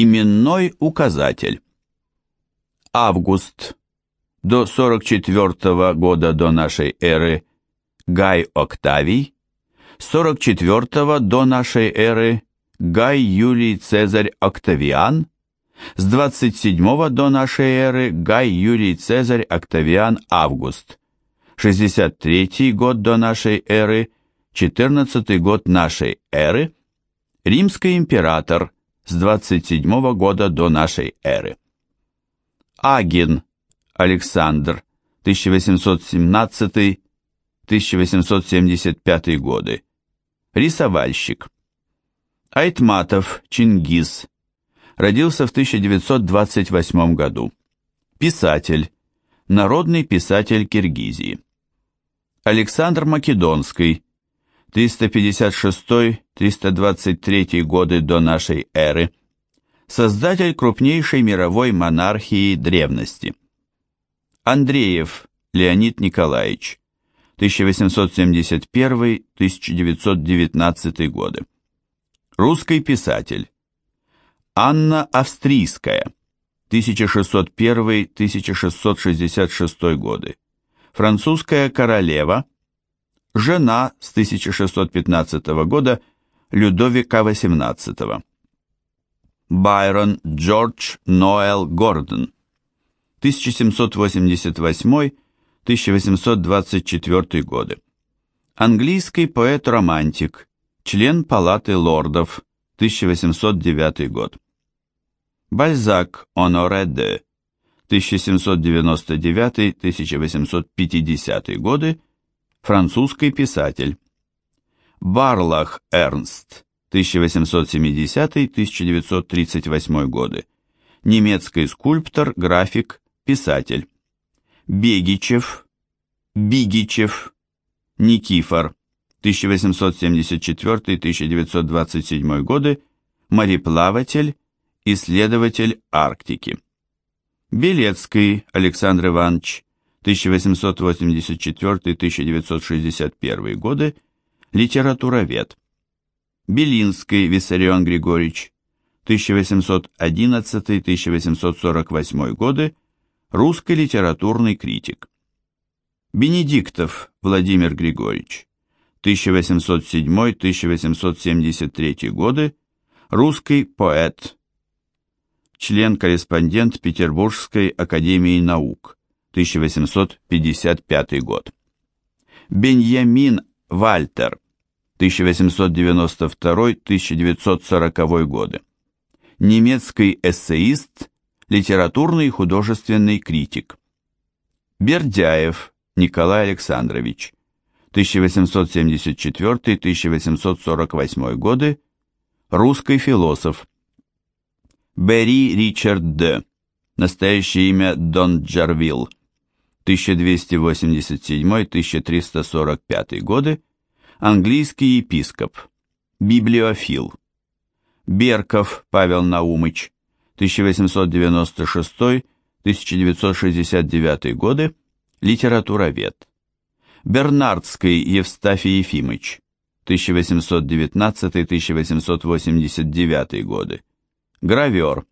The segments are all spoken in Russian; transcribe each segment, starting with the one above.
Именной указатель. Август. До 44 года до нашей эры Гай Октавий. 44 до нашей эры Гай Юлий Цезарь Октавиан. С 27 до нашей эры Гай Юлий Цезарь Октавиан Август. 63 год до нашей эры, 14 год нашей эры, римский император с 27 года до нашей эры. Агин Александр, 1817-1875 годы, рисовальщик. Айтматов Чингис, родился в 1928 году, писатель, народный писатель Киргизии. Александр Македонский, 356-323 годы до нашей эры, создатель крупнейшей мировой монархии древности. Андреев Леонид Николаевич, 1871-1919 годы. Русский писатель. Анна Австрийская, 1601-1666 годы. Французская королева, жена с 1615 года Людовика XVIII. Байрон Джордж Ноэл Гордон, 1788-1824 годы. Английский поэт-романтик, член Палаты лордов, 1809 год. Бальзак Оноре де 1799-1850 годы, французский писатель. Барлах Эрнст, 1870-1938 годы, немецкий скульптор, график, писатель. Бегичев, Бигичев, Никифор, 1874-1927 годы, мореплаватель, исследователь Арктики. Белецкий Александр Иванович, 1884-1961 годы, литературовед. Белинский Виссарион Григорьевич, 1811-1848 годы, русский литературный критик. Бенедиктов Владимир Григорьевич, 1807-1873 годы, русский поэт, член-корреспондент Петербургской академии наук, 1855 год. Беньямин Вальтер, 1892-1940 годы. Немецкий эссеист, литературный и художественный критик. Бердяев Николай Александрович, 1874-1848 годы, русский философ, Бери Ричард Д. Настоящее имя Дон Джарвилл. 1287-1345 годы. Английский епископ. Библиофил. Берков Павел Наумыч. 1896-1969 годы. Литературовед. Бернардский Евстафий Ефимыч. 1819-1889 годы Гравер.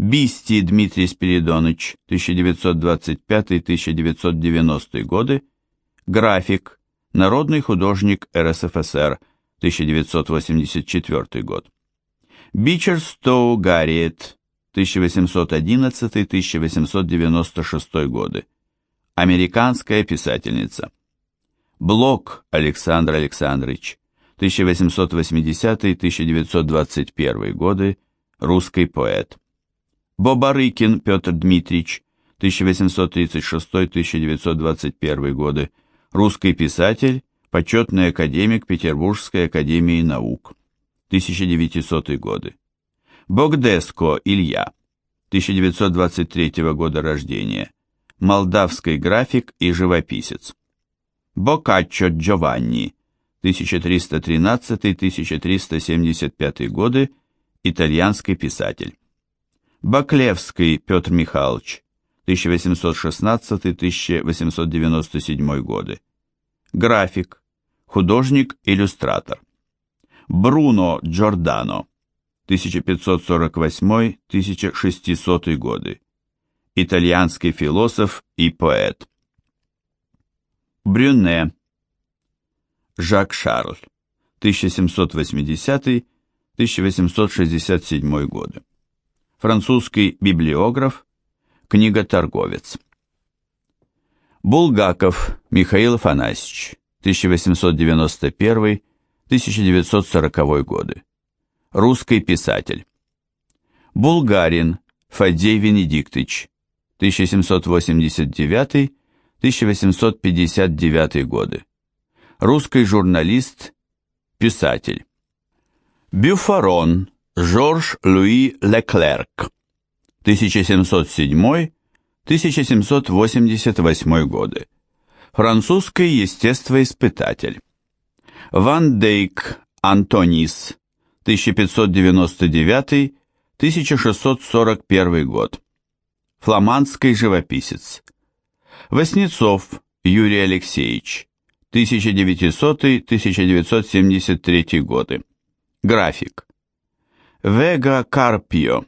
Бисти Дмитрий Спиридонович, 1925-1990 годы. График. Народный художник РСФСР, 1984 год. Бичерстоу Гарриет, 1811-1896 годы. Американская писательница. Блок Александр Александрович, 1880-1921 годы русский поэт. Бобарыкин Петр Дмитриевич, 1836-1921 годы, русский писатель, почетный академик Петербургской академии наук, 1900 годы. Богдеско Илья, 1923 года рождения, молдавский график и живописец. Боккаччо Джованни, 1313-1375 годы, итальянский писатель. Баклевский Петр Михайлович, 1816-1897 годы. График, художник-иллюстратор. Бруно Джордано, 1548-1600 годы. Итальянский философ и поэт. Брюне. Жак Шарль. 1780-1867 годы. Французский библиограф, книготорговец. Булгаков Михаил Афанасьевич, 1891-1940 годы. Русский писатель. Булгарин Фадей Венедиктович, 1789-1859 годы. Русский журналист, писатель. Бюфарон Жорж Луи Леклерк, 1707-1788 годы. Французский естествоиспытатель. Ван Дейк Антонис, 1599-1641 год. Фламандский живописец. Воснецов Юрий Алексеевич, 1900-1973 годы. График. Вега Карпио,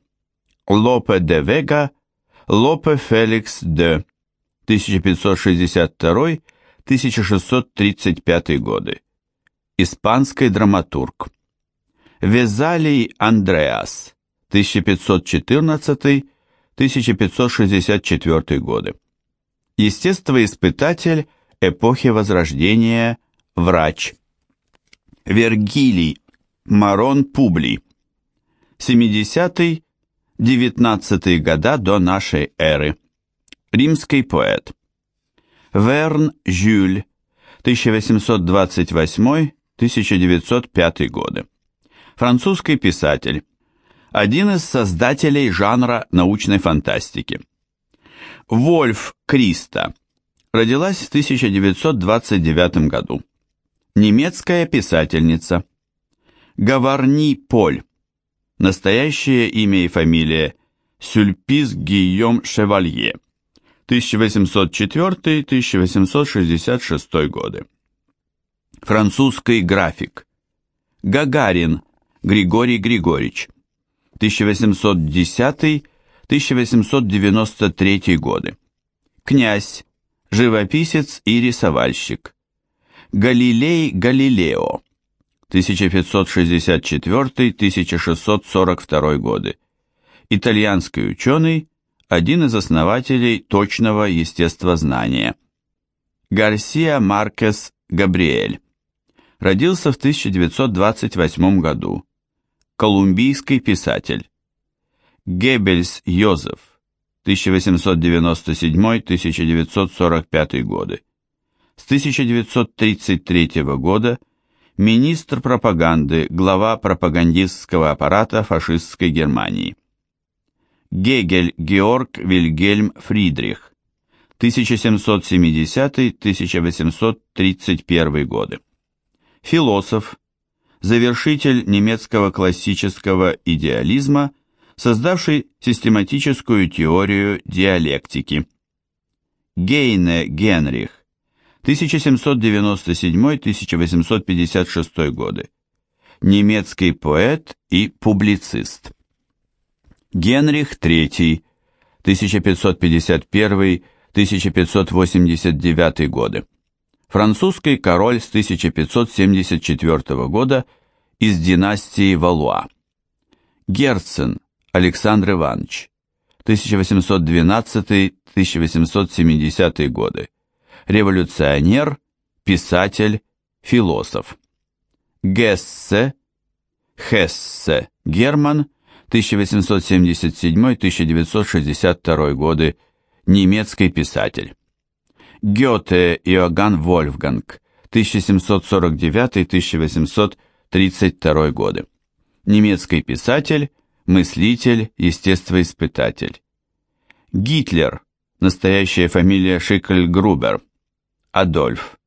Лопе де Вега, Лопе Феликс де 1562-1635 годы. Испанский драматург. Везалий Андреас, 1514-1564 годы. Естествоиспытатель эпохи Возрождения, врач. Вергилий Марон Публий, 70-19 года до нашей эры. Римский поэт. Верн Жюль, 1828-1905 годы. Французский писатель. Один из создателей жанра научной фантастики. Вольф Криста. Родилась в 1929 году. Немецкая писательница. Гаварни Поль. Настоящее имя и фамилия Сюльпис Гийом Шевалье. 1804-1866 годы. Французский график. Гагарин Григорий Григорьевич. 1810-1893 годы. Князь, живописец и рисовальщик. Галилей Галилео. 1564-1642 годы. Итальянский ученый, один из основателей точного естествознания. Гарсия Маркес Габриэль. Родился в 1928 году. Колумбийский писатель. Геббельс Йозеф. 1897-1945 годы. С 1933 года министр пропаганды, глава пропагандистского аппарата фашистской Германии. Гегель Георг Вильгельм Фридрих, 1770-1831 годы. Философ, завершитель немецкого классического идеализма, создавший систематическую теорию диалектики. Гейне Генрих, 1797-1856 годы. Немецкий поэт и публицист. Генрих III, 1551-1589 годы. Французский король с 1574 года из династии Валуа. Герцен Александр Иванович, 1812-1870 годы революционер, писатель, философ. Гессе, Хессе, Герман, 1877-1962 годы, немецкий писатель. Гёте Иоганн Вольфганг, 1749-1832 годы. Немецкий писатель, мыслитель, естествоиспытатель. Гитлер, настоящая фамилия Шикль-Грубер, Адольф,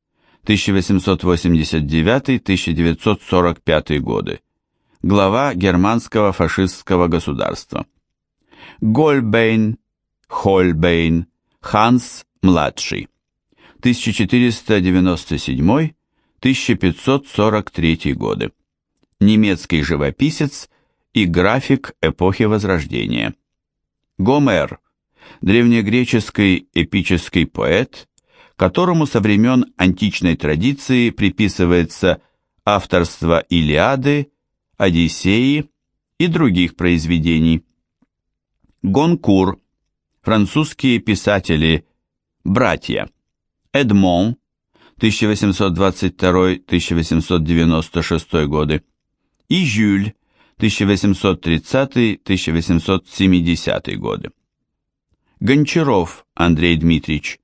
1889-1945 годы, глава германского фашистского государства. Гольбейн, Хольбейн, Ханс младший, 1497-1543 годы, немецкий живописец и график эпохи Возрождения. Гомер, древнегреческий эпический поэт, которому со времен античной традиции приписывается авторство Илиады, Одиссеи и других произведений. Гонкур, французские писатели, братья, Эдмон, 1822-1896 годы, и Жюль, 1830-1870 годы. Гончаров Андрей Дмитриевич,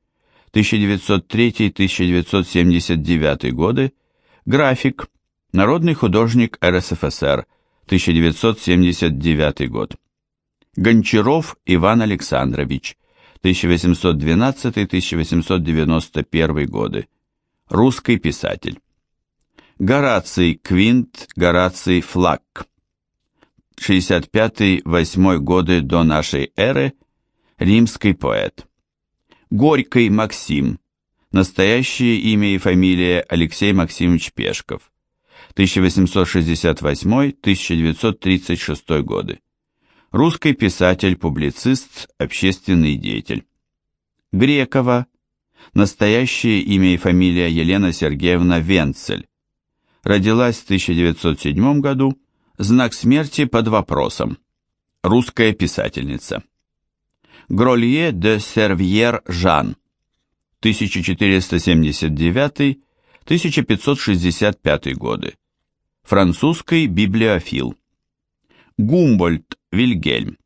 1903-1979 годы, график, народный художник РСФСР, 1979 год. Гончаров Иван Александрович, 1812-1891 годы, русский писатель. Гораций Квинт, Гораций Флаг, 65-8 годы до нашей эры, римский поэт. Горький Максим, настоящее имя и фамилия Алексей Максимович Пешков, 1868-1936 годы. Русский писатель, публицист, общественный деятель. Грекова, настоящее имя и фамилия Елена Сергеевна Венцель. Родилась в 1907 году, знак смерти под вопросом. Русская писательница. Гролье де Сервьер Жан, 1479-1565 годы. Французский библиофил. Гумбольд Вильгельм,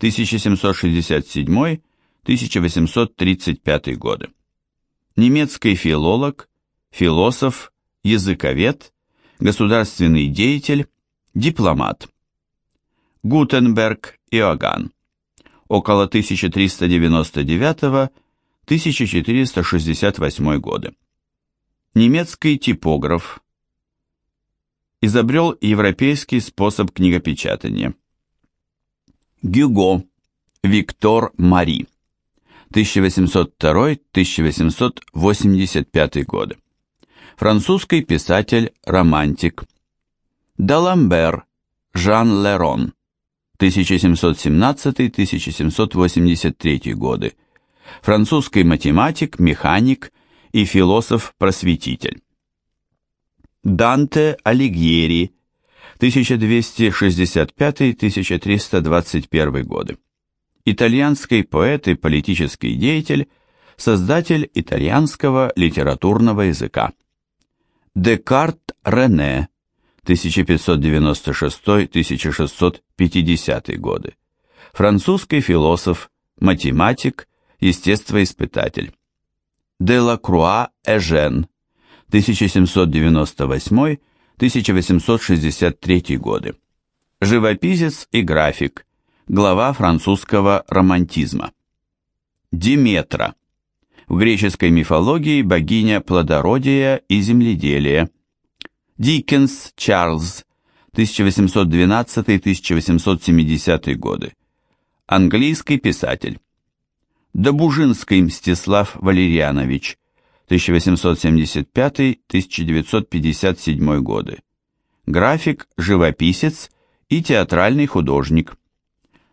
1767-1835 годы. Немецкий филолог, философ, языковед, государственный деятель, дипломат. Гутенберг Иоганн, около 1399-1468 годы. Немецкий типограф. Изобрел европейский способ книгопечатания. Гюго Виктор Мари 1802-1885 годы. Французский писатель, романтик. Даламбер Жан Лерон 1717-1783 годы, французский математик, механик и философ-просветитель. Данте Алигьери, 1265-1321 годы. Итальянский поэт и политический деятель, создатель итальянского литературного языка. Декарт Рене, 1596-1650 годы. Французский философ, математик, естествоиспытатель. Делакруа Эжен, 1798-1863 годы. Живописец и график, глава французского романтизма. Диметра. В греческой мифологии богиня плодородия и земледелия – Диккенс Чарльз, 1812-1870 годы. Английский писатель. Добужинский Мстислав Валерьянович, 1875-1957 годы. График, живописец и театральный художник.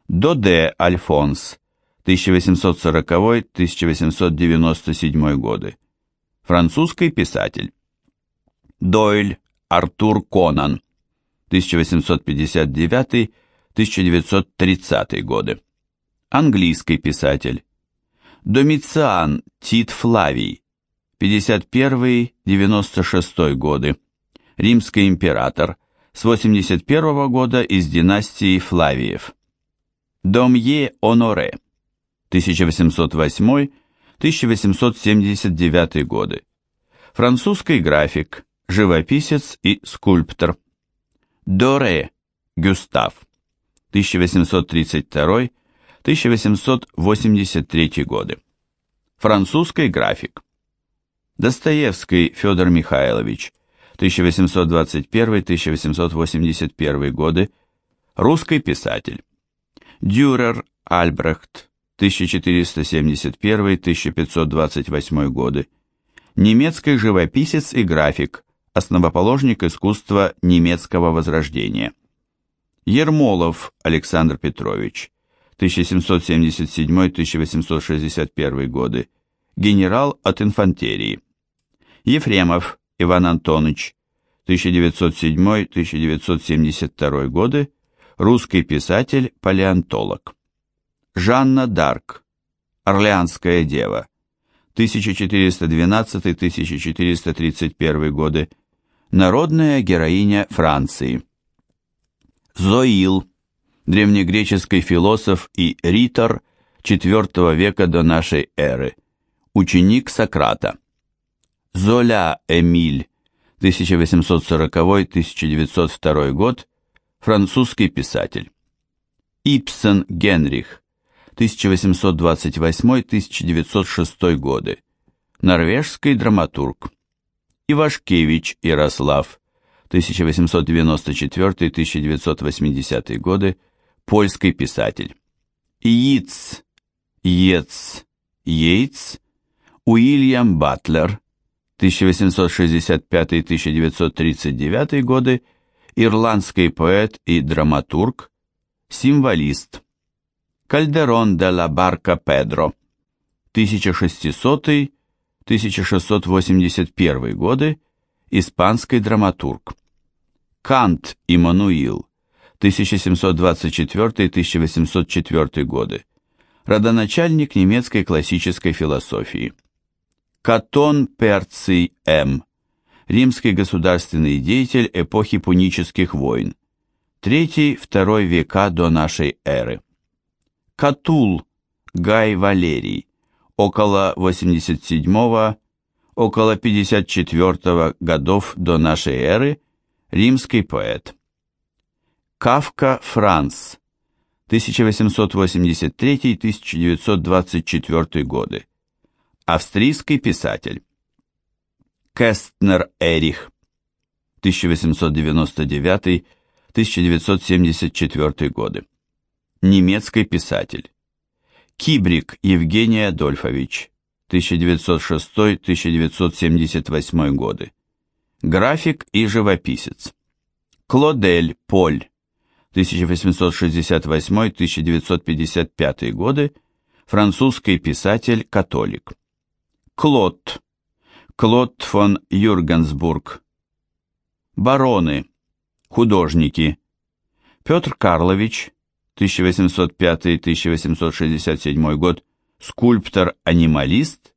Доде Альфонс, 1840-1897 годы. Французский писатель. Дойль Артур Конан, 1859-1930 годы. Английский писатель. Домициан Тит Флавий, 51-96 годы. Римский император, с 81 года из династии Флавиев. Домье Оноре, 1808-1879 годы. Французский график, живописец и скульптор. Доре Гюстав, 1832-1883 годы. Французский график. Достоевский Федор Михайлович, 1821-1881 годы, русский писатель. Дюрер Альбрехт, 1471-1528 годы, немецкий живописец и график, основоположник искусства немецкого возрождения. Ермолов Александр Петрович, 1777-1861 годы, генерал от инфантерии. Ефремов Иван Антонович, 1907-1972 годы, русский писатель, палеонтолог. Жанна Дарк, Орлеанская дева, 1412-1431 годы, народная героиня Франции. Зоил, древнегреческий философ и ритор IV века до нашей эры, ученик Сократа. Золя Эмиль, 1840-1902 год, французский писатель. Ипсен Генрих, 1828-1906 годы, норвежский драматург. Ивашкевич Ярослав, 1894-1980 годы, польский писатель. Ииц, Ец, Йейтс, Уильям Батлер, 1865-1939 годы, ирландский поэт и драматург, символист. Кальдерон де ла Барка Педро, 1600-1681 годы, испанский драматург. Кант Иммануил, 1724-1804 годы, родоначальник немецкой классической философии. Катон Перций М., римский государственный деятель эпохи пунических войн, 3-2 века до нашей эры. Катул Гай Валерий, около 87 около 54 годов до нашей эры, римский поэт. Кавка Франц, 1883-1924 годы, австрийский писатель. Кестнер Эрих, 1899-1974 годы, немецкий писатель. Кибрик Евгений Адольфович, 1906-1978 годы, график и живописец. Клодель Поль, 1868-1955 годы, французский писатель-католик. Клод, Клод фон Юргенсбург. Бароны, художники. Петр Карлович, 1805-1867 год, скульптор-анималист.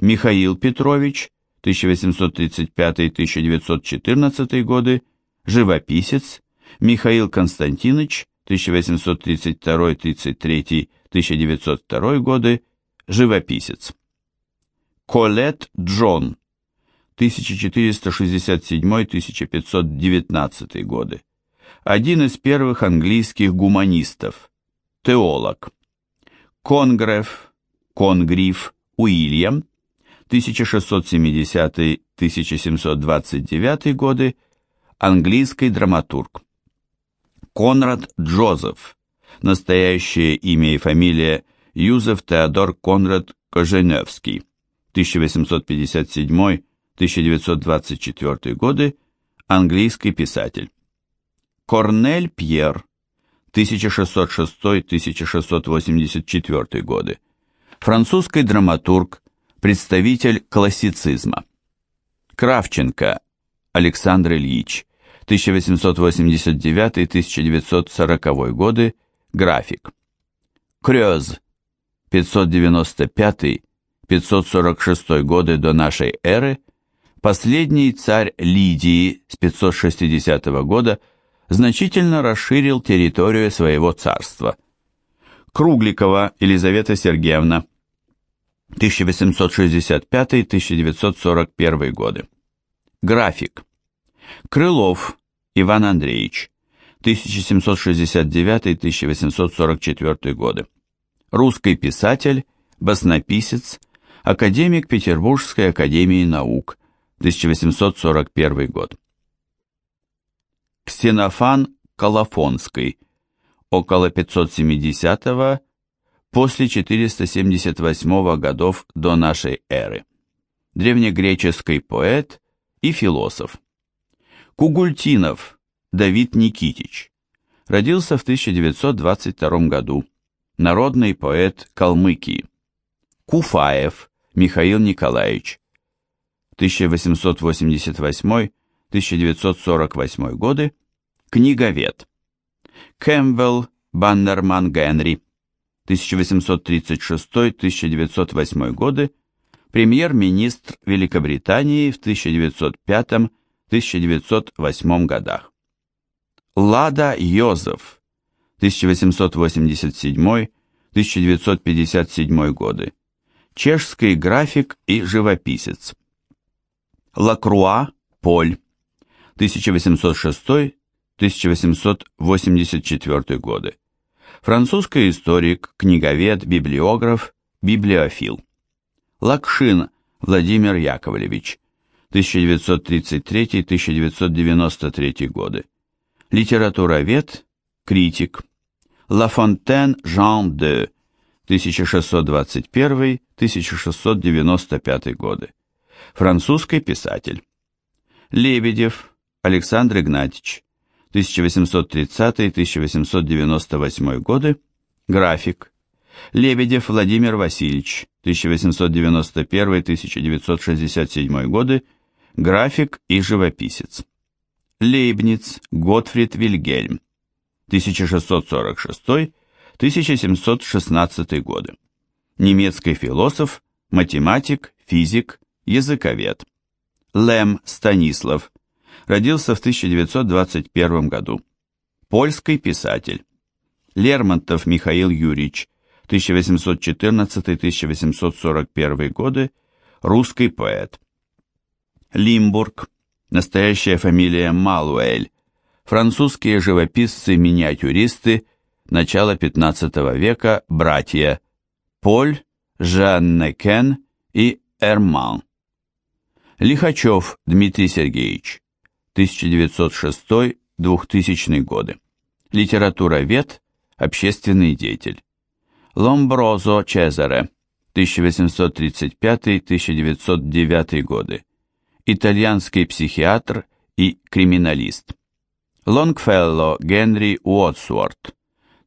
Михаил Петрович, 1835-1914 годы, живописец. Михаил Константинович, 1832-33-1902 годы, живописец. Колет Джон, 1467-1519 годы, один из первых английских гуманистов, теолог. Конгреф, Конгриф Уильям, 1670-1729 годы, английский драматург. Конрад Джозеф, настоящее имя и фамилия Юзеф Теодор Конрад Коженевский, 1857-1924 годы, английский писатель. Корнель Пьер, 1606-1684 годы, французский драматург, представитель классицизма. Кравченко Александр Ильич, 1889-1940 годы, график. Крёз, 595-546 годы до нашей эры, последний царь Лидии с 560 года значительно расширил территорию своего царства. Кругликова Елизавета Сергеевна, 1865-1941 годы. График. Крылов Иван Андреевич, 1769-1844 годы. Русский писатель, баснописец, академик Петербургской академии наук, 1841 год. Ксенофан Колофонский, около 570 после 478 годов до нашей эры. Древнегреческий поэт и философ. Кугультинов Давид Никитич, Родился в 1922 году. Народный поэт Калмыкии. Куфаев Михаил Николаевич. 1888-1948 годы. Книговед. Кэмпбелл Баннерман Генри. 1836-1908 годы. Премьер-министр Великобритании в 1905-1908 годах. Лада Йозеф, 1887-1957 годы, чешский график и живописец. Лакруа Поль, 1806-1884 годы, французский историк, книговед, библиограф, библиофил. Лакшин Владимир Яковлевич, 1933-1993 годы, литературовед, критик. Лафонтен Жан де 1621-1695 годы, французский писатель. Лебедев Александр Игнатьевич, 1830-1898 годы, график. Лебедев Владимир Васильевич, 1891-1967 годы, график и живописец. Лейбниц Готфрид Вильгельм, 1646-1716 годы. Немецкий философ, математик, физик, языковед. Лем Станислав, родился в 1921 году. Польский писатель. Лермонтов Михаил Юрьевич, 1814-1841 годы, русский поэт. Лимбург, настоящая фамилия Малуэль, французские живописцы-миниатюристы начала XV века, братья Поль, Жанне Кен и Эрман. Лихачев Дмитрий Сергеевич, 1906-2000 годы. Литературовед, общественный деятель. Ломброзо Чезаре, 1835-1909 годы итальянский психиатр и криминалист. Лонгфелло Генри Уотсворт,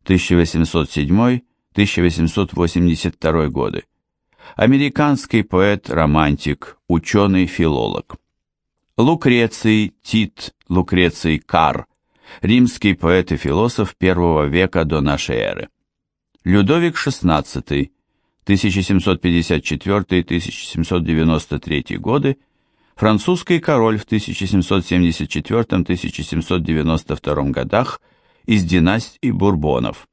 1807-1882 годы. Американский поэт-романтик, ученый-филолог. Лукреций Тит Лукреций Кар, римский поэт и философ первого века до нашей эры. Людовик XVI, 1754-1793 годы, французский король в 1774-1792 годах из династии Бурбонов.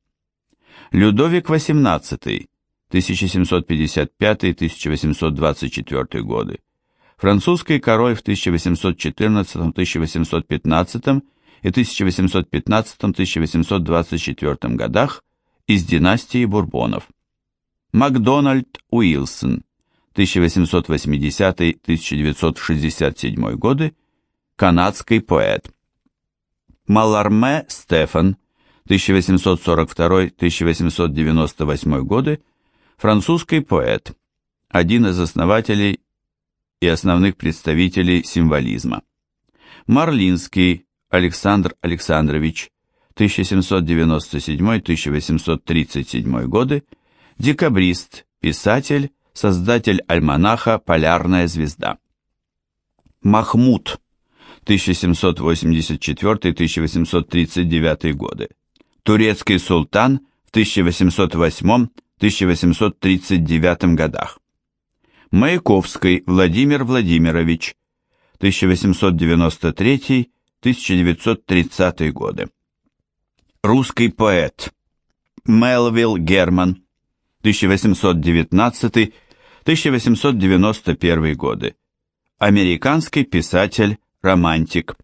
Людовик XVIII, 1755-1824 годы, французский король в 1814-1815 и 1815-1824 годах из династии Бурбонов. Макдональд Уилсон, 1880-1967 годы, канадский поэт. Маларме Стефан, 1842-1898 годы, французский поэт, один из основателей и основных представителей символизма. Марлинский Александр Александрович, 1797-1837 годы, декабрист, писатель, создатель альманаха «Полярная звезда». Махмуд, 1784-1839 годы. Турецкий султан в 1808-1839 годах. Маяковский Владимир Владимирович, 1893-1930 годы. Русский поэт. Мелвилл Герман, 1819 1891 годы. Американский писатель, романтик.